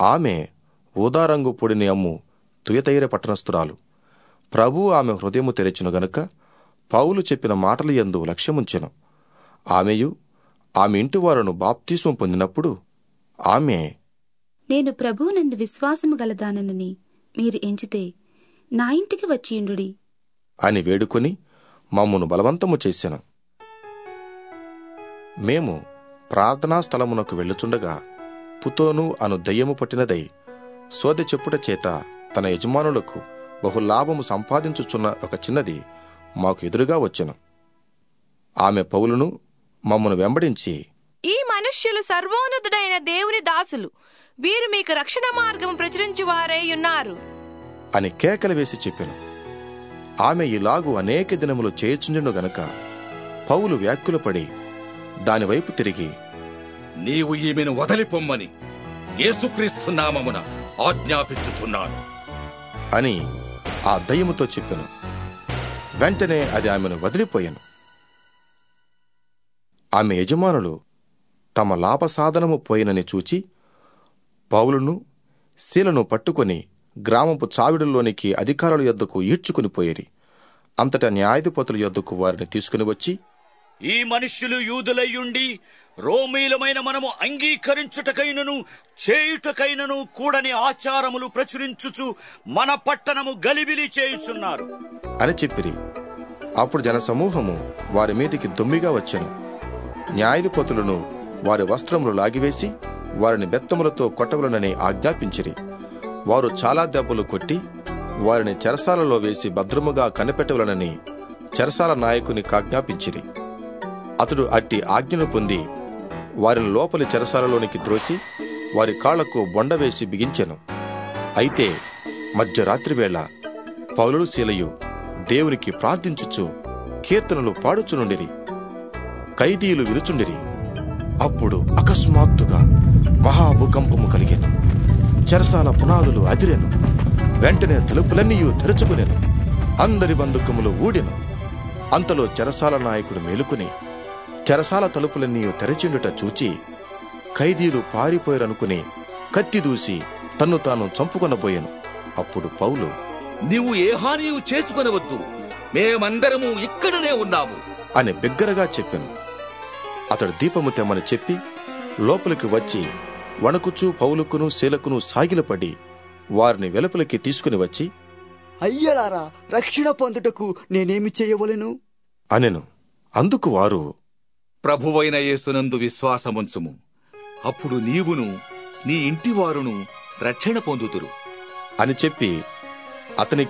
ఆమె ఊదారంగు పొడిని అమ్ము తుయతైర పట్టణస్థురాలు. ప్రభు ఆమె హృదయము తెరచును గనుక పౌలు చెప్పిన మాటలు యందు లక్ష్యముంచెను. ఆమెయు ఆమె ఇంటివారును బాప్తిస్వం పొందినప్పుడు ఆమె నేను ప్రభువునందు విశ్వాసము గలదానని మీరు ఎంచితే నా ఇంటికి వచ్చియుండుడి అని వేడుకొని మమ్మను బలవంతము చేసెను. మేము ప్రార్థనా స్థలమునకు వెళ్ళుచుండగా పుతోను అను దయ్యము పట్టినదై సోదె చెప్పుట చేత తన యజమానులకు బహు లాభము సంపాదించుచున్న ఒక చిన్నది మాకు ఎదురుగా వచ్చెను. ఆమె పౌలును మమ్మను వెంబడించి ఈ మనుష్యులు సర్వోన్నతుడైన దేవుని దాసులు. వీరు మీకు రక్షణ మార్గం ప్రచురించు వారై ఉన్నారు. అని కేకలు వేసి చెప్పెను. ఆమె ఇలాగు అనేక దినములు చేయుచుండెను గనక పౌలు వ్యాఖ్యులపడి దానివైపు తిరిగి నీవు ఈమెను వదిలిపొమ్మని యేసుక్రీస్తు నామమున ఆజ్ఞాపించుచున్నాను. అని ఆ దయ్యముతో చెప్పెను. వెంటనే అది ఆమెను వదిలిపోయాను. ఆమె యజమానులు తమ లాభసాధనము పోయినని చూచి పౌలును శీలను పట్టుకొని గ్రామపు చావిడుల్లోనికి అధికారుల యొద్దకు ఈడ్చుకుని పోయేరి అంతటా న్యాయాధిపతుల యొద్దకు వారిని తీసుకుని వచ్చి ఈ మనుష్యులు యూదులయ్యుండి రోమీలమైన మనము అంగీకరించుటకైనను చేయుటకైనను కూడని ఆచారములు ప్రచురించుచు మన పట్టణము గలిబిలి చేయుచున్నారు. అని చెప్పిరి. అప్పుడు జనసమూహము వారి మీదికి దుమ్మిగా వచ్చెను. న్యాయాధిపతులను వారి వస్త్రములు లాగివేసి వారిని బెత్తములతో కొట్టవలనని ఆజ్ఞాపించిరి. వారు చాలా దెబ్బలు కొట్టి వారిని చెరసాలలో వేసి భద్రముగా కనిపెట్టవలనని చెరసాల నాయకుని ఆజ్ఞాపించిరి. అతడు అట్టి ఆజ్ఞను పొంది వారిని లోపలి చెరసాలలోనికి త్రోసి వారి కాళ్ళకు బొండ వేసి బిగించెను. అయితే మధ్యరాత్రి వేళ పౌలుడు శీలయు దేవునికి ప్రార్థించుచు కీర్తనలు పాడుచునుండిరి ఖైదీలు విరుచుండిరి అప్పుడు అకస్మాత్తుగా మహాభూకంపము కలిగెను. చెరసాల పునాదులు అదిరెను. వెంటనే తలుపులన్నీ తెరుచుకునేను. అందరి బంధుకములు ఊడెను. అంతలో చెరసాల నాయకుడు మేలుకుని చెరసాల తలుపులన్నీ తెరచిండుట చూచి ఖైదీలు పారిపోయారనుకుని కత్తి దూసి తన్ను తాను చంపుకొనబోయాను. అప్పుడు పౌలు నీవు ఏ హానియు చేసుకొనవద్దు. మేమందరము ఇక్కడనే ఉన్నాము. అని బిగ్గరగా చెప్పాను. అతడు దీపము తెమ్మని చెప్పి లోపలికి వచ్చి వణకుచూ పౌలుకును శీలకును సాగిలపడి వారిని వెలుపలికి తీసుకుని వచ్చి అయ్యలారా రక్షణ పొందుటకు నేనేమి చేయవలెను? అనెను. అందుకు వారు ప్రభువైన యేసునందు విశ్వాసముంచుము. అప్పుడు నీవును నీ ఇంటివారును రక్షణ పొందుతురు అని చెప్పి అతనికి